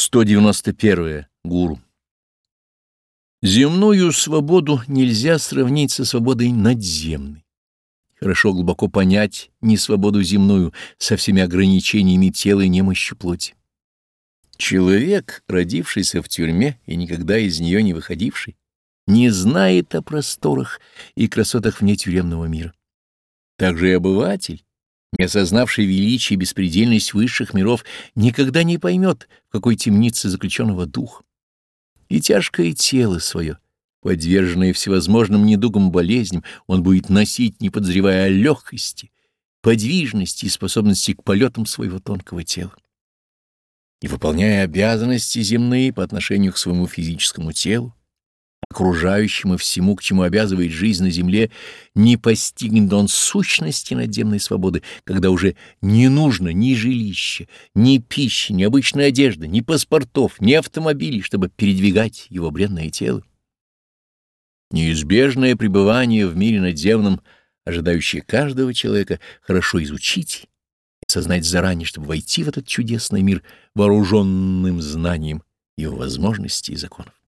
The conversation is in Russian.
191. Гуру. Земную свободу нельзя сравнить со свободой надземной. Хорошо глубоко понять не свободу земную со всеми ограничениями тела и немощью плоти. Человек, родившийся в тюрьме и никогда из нее не выходивший, не знает о просторах и красотах вне тюремного мира. Также и обыватель, не осознавший величие и беспредельность высших миров, никогда не поймет, в какой темнице заключенного дух. И тяжкое тело свое, подверженное всевозможным недугам болезням, он будет носить, не подозревая о легкости, подвижности и способности к полетам своего тонкого тела. И выполняя обязанности земные по отношению к своему физическому телу, окружающему всему, к чему обязывает жизнь на земле, не постигнет он сущности надземной свободы, когда уже не нужно ни жилища, ни пищи, ни обычной одежды, ни паспортов, ни автомобилей, чтобы передвигать его бренное тело. Неизбежное пребывание в мире надземном, ожидающее каждого человека, хорошо изучить и сознать заранее, чтобы войти в этот чудесный мир вооруженным знанием его возможностей и законов.